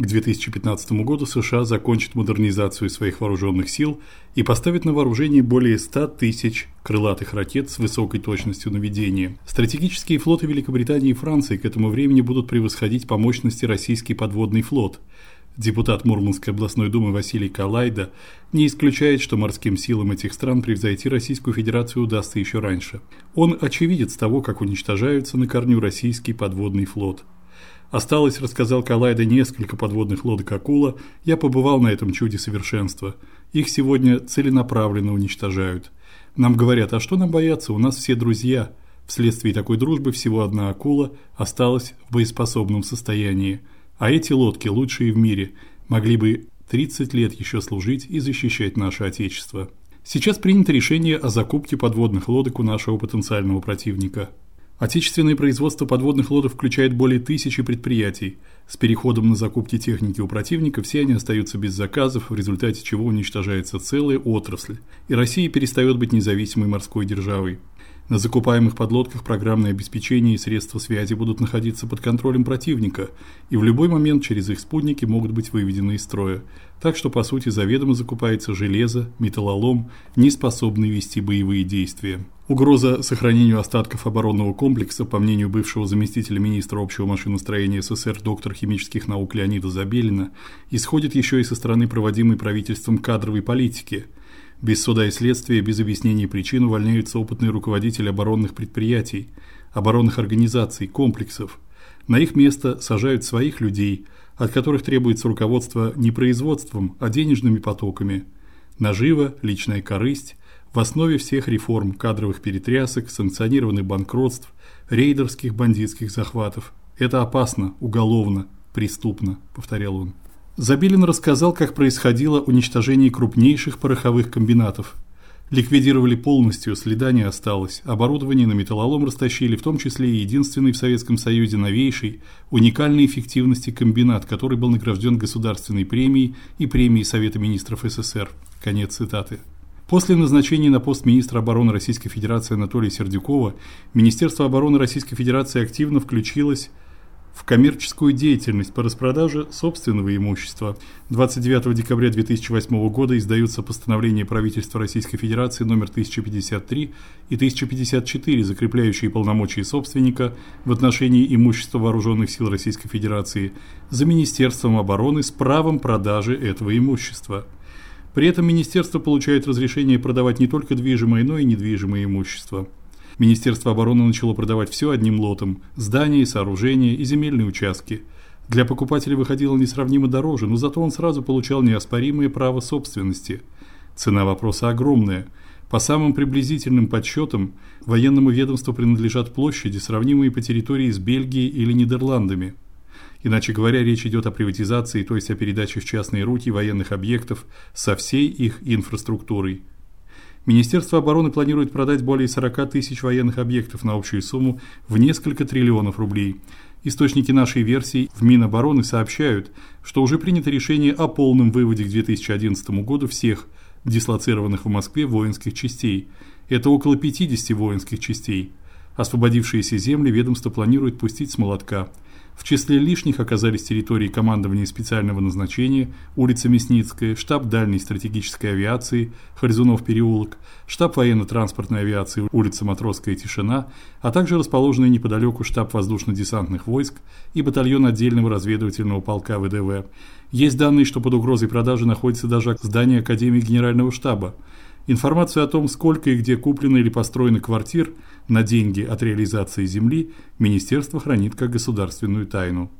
К 2015 году США закончат модернизацию своих вооруженных сил и поставят на вооружение более 100 тысяч крылатых ракет с высокой точностью наведения. Стратегические флоты Великобритании и Франции к этому времени будут превосходить по мощности российский подводный флот. Депутат Мурманской областной думы Василий Калайда не исключает, что морским силам этих стран превзойти Российскую Федерацию удастся еще раньше. Он очевидец того, как уничтожаются на корню российский подводный флот. Осталось, рассказал Калайда, несколько подводных лодок Акула. Я побывал на этом чуде совершенства. Их сегодня целенаправленно уничтожают. Нам говорят: "А что нам бояться? У нас все друзья". Вследствие такой дружбы всего одна акула осталась в боеспособном состоянии. А эти лодки лучшие в мире, могли бы 30 лет еще служить и защищать наше отечество. Сейчас принято решение о закупке подводных лодок у нашего потенциального противника. Отечественное производство подводных лодок включает более тысячи предприятий. С переходом на закупки техники у противника все они остаются без заказов, в результате чего уничтожается целая отрасль, и Россия перестает быть независимой морской державой. На закупаемых подлодках программное обеспечение и средства связи будут находиться под контролем противника, и в любой момент через их спутники могут быть выведены из строя. Так что по сути заведомо закупается железо, металлолом, не способный вести боевые действия. Угроза сохранению остатков оборонного комплекса, по мнению бывшего заместителя министра общего машиностроения СССР доктора химических наук Леонида Забелина, исходит еще и со стороны проводимой правительством кадровой политики – без суда и следствия, без объяснений причин увольняются опытные руководители оборонных предприятий, оборонных организаций, комплексов. На их место сажают своих людей, от которых требуется руководство не производством, а денежными потоками. Нажива, личная корысть в основе всех реформ кадровых перетрясок, санкционированных банкротств, рейдерских бандитских захватов. Это опасно, уголовно, преступно, повторял он. Забелин рассказал, как происходило уничтожение крупнейших пороховых комбинатов. Ликвидировали полностью, следа не осталось. Оборудование на металлолом растащили, в том числе и единственный в Советском Союзе новейший, уникальной эффективности комбинат, который был награжден государственной премией и премией Совета министров СССР. Конец цитаты. После назначения на пост министра обороны Российской Федерации Анатолия Сердюкова Министерство обороны Российской Федерации активно включилось в коммерческую деятельность по распродаже собственного имущества. 29 декабря 2008 года издаются постановления правительства Российской Федерации номер 1053 и 1054, закрепляющие полномочия собственника в отношении имущества вооруженных сил Российской Федерации за Министерством обороны с правом продажи этого имущества. При этом министерство получает разрешение продавать не только движимое, но и недвижимое имущество. Министерство обороны начало продавать все одним лотом: здания, сооружения и земельные участки. Для покупателя выходило несравнимо дороже, но зато он сразу получал неоспоримое право собственности. Цена вопроса огромная. По самым приблизительным подсчетам, военному ведомству принадлежат площади, сравнимые по территории с Бельгией или Нидерландами. Иначе говоря, речь идет о приватизации, то есть о передаче в частные руки военных объектов со всей их инфраструктурой. Министерство обороны планирует продать более 40 тысяч военных объектов на общую сумму в несколько триллионов рублей. Источники нашей версии в Минобороны сообщают, что уже принято решение о полном выводе к 2011 году всех дислоцированных в Москве воинских частей. Это около 50 воинских частей. Освободившиеся земли ведомство планирует пустить с молотка. В числе лишних оказались территории командования специального назначения, улица Мясницкая, штаб дальней стратегической авиации, Харизунов переулок, штаб военно-транспортной авиации, улица Матросская Тишина, а также расположенный неподалеку штаб воздушно-десантных войск и батальон отдельного разведывательного полка ВДВ. Есть данные, что под угрозой продажи находится даже здание Академии Генерального штаба. Информацию о том, сколько и где куплено или построено квартир на деньги от реализации земли, министерство хранит как государственную тайну.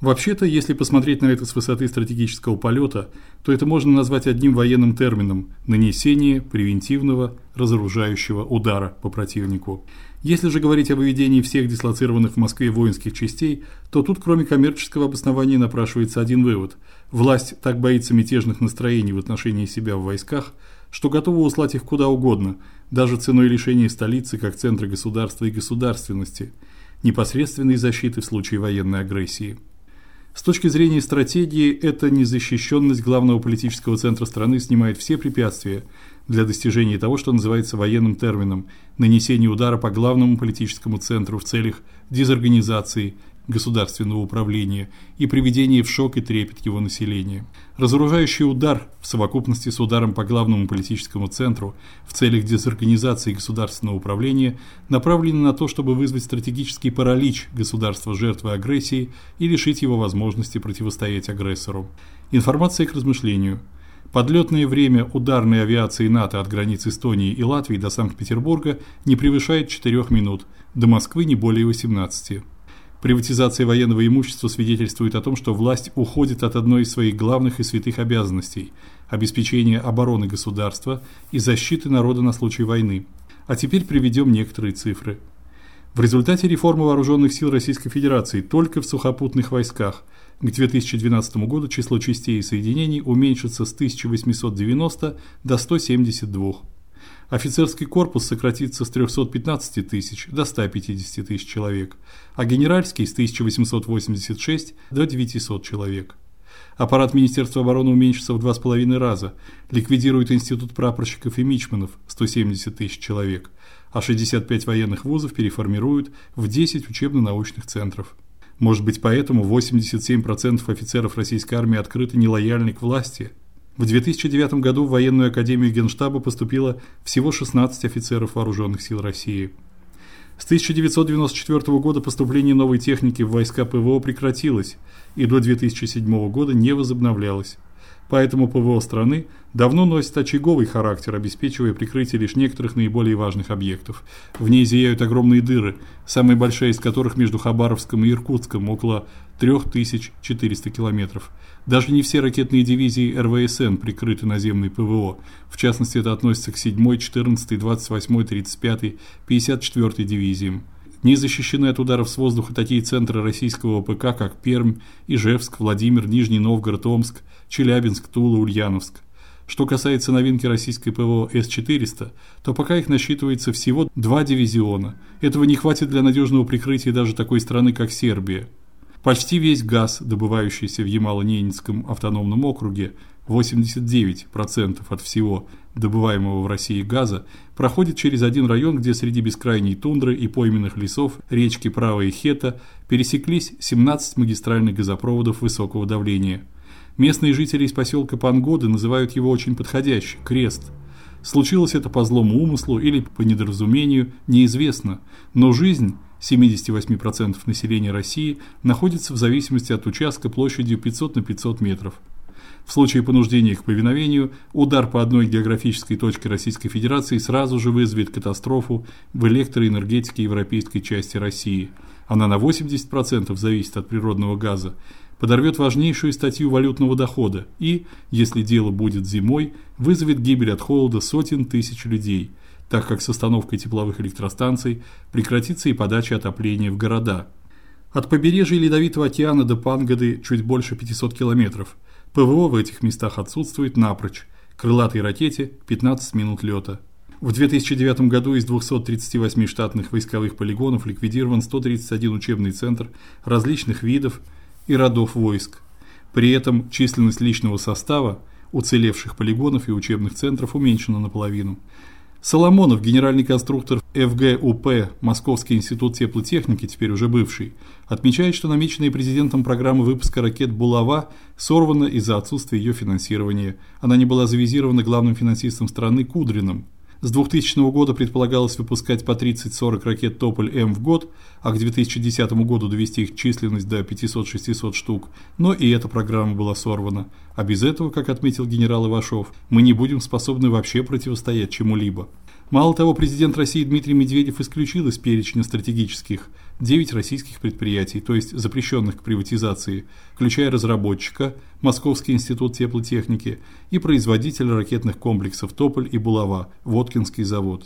Вообще-то, если посмотреть на это с высоты стратегического полета, то это можно назвать одним военным термином нанесение превентивного разоружающего удара по противнику. Если же говорить о выведении всех дислоцированных в Москве воинских частей, то тут кроме коммерческого обоснования напрашивается один вывод: власть так боится мятежных настроений в отношении себя в войсках, что готова услать их куда угодно, даже ценой лишения столицы как центра государства и государственности, непосредственной защиты в случае военной агрессии. С точки зрения стратегии, эта незащищенность главного политического центра страны снимает все препятствия для достижения того, что называется военным термином нанесение удара по главному политическому центру в целях дезорганизации государственного управления и приведение в шок и трепет его населения. Разоружающий удар в совокупности с ударом по главному политическому центру в целях дезорганизации государственного управления направлены на то, чтобы вызвать стратегический паралич государства жертвы агрессии и лишить его возможности противостоять агрессору. Информация к размышлению. Подлетное время ударной авиации НАТО от границ Эстонии и Латвии до Санкт-Петербурга не превышает 4 минут, до Москвы не более 18. Приватизация военного имущества свидетельствует о том, что власть уходит от одной из своих главных и святых обязанностей обеспечения обороны государства и защиты народа на случай войны. А теперь приведем некоторые цифры. В результате реформы вооруженных сил Российской Федерации только в сухопутных войсках к 2012 году число частей и соединений уменьшится с 1890 до 172. Офицерский корпус сократится с 315 тысяч до 150 тысяч человек, а генеральский с 1886 до 900 человек. Аппарат Министерства обороны уменьшится в два с половиной раза, ликвидирует институт прапорщиков и мичманов 170 тысяч человек, а 65 военных вузов переформируют в 10 учебно-научных центров. Может быть, поэтому 87% офицеров российской армии открыто нелояльны к власти – в 2009 году в военную академию Генштаба поступило всего 16 офицеров вооруженных сил России. С 1994 года поступление новой техники в войска ПВО прекратилось и до 2007 года не возобновлялось. Поэтому ПВО страны давно носит очаговый характер, обеспечивая прикрытие лишь некоторых наиболее важных объектов. В ней зияют огромные дыры, самая большая из которых между Хабаровском и Иркутском, около 3400 километров. Даже не все ракетные дивизии РВСН прикрыты наземной ПВО. В частности, это относится к 7-й, 14-й, 28-й, 35-й, 54-й дивизиям. Не защищены от ударов с воздуха такие центры российского ВПК, как Пермь, Ижевск, Владимир, Нижний Новгород, Омск, Челябинск, Тула, Ульяновск. Что касается новинки российской ПВО С-400, то пока их насчитывается всего два дивизиона. Этого не хватит для надежного прикрытия даже такой страны, как Сербия. Почти весь газ, добывающийся в Ямало-Ненецком автономном округе, 89% от всего добываемого в России газа, проходит через один район, где среди бескрайней тундры и пойменных лесов речки Права и Хета пересеклись 17 магистральных газопроводов высокого давления. Местные жители из поселка Пангоды называют его очень подходяще крест. Случилось это по злому умыслу или по недоразумению, неизвестно, но жизнь 78% населения России находится в зависимости от участка площадью 500 на 500 метров. В случае понуждения к повиновению удар по одной географической точке Российской Федерации сразу же вызовет катастрофу в электроэнергетике европейской части России. Она на 80% зависит от природного газа, подорвет важнейшую статью валютного дохода и, если дело будет зимой, вызовет гибель от холода сотен тысяч людей – так как с остановкой тепловых электростанций прекратится и подача отопления в города. От побережья Ледовитого океана до Пангоды чуть больше 500 километров. ПВО в этих местах отсутствует напрочь. Крылатой ракете 15 минут лёта. В 2009 году из 238 штатных войсковых полигонов ликвидирован 131 учебный центр различных видов и родов войск. При этом численность личного состава уцелевших полигонов и учебных центров уменьшена наполовину. Соломонов, генеральный конструктор ФГУП Московский институт теплотехники, теперь уже бывший, отмечает, что намеченная президентом программа выпуска ракет Булава сорвана из-за отсутствия ее финансирования. Она не была завизирована главным финансистом страны Кудриным. С 2000 года предполагалось выпускать по 30-40 ракет Тополь-М в год, а к 2010 году довести их численность до 500-600 штук. Но и эта программа была сорвана. А без этого, как отметил генерал Ивашов, мы не будем способны вообще противостоять чему-либо. Мало того, президент России Дмитрий Медведев исключил из перечня стратегических 9 российских предприятий, то есть запрещенных к приватизации, включая разработчика Московский институт теплотехники и производителя ракетных комплексов Тополь и Булава, Воткинский завод.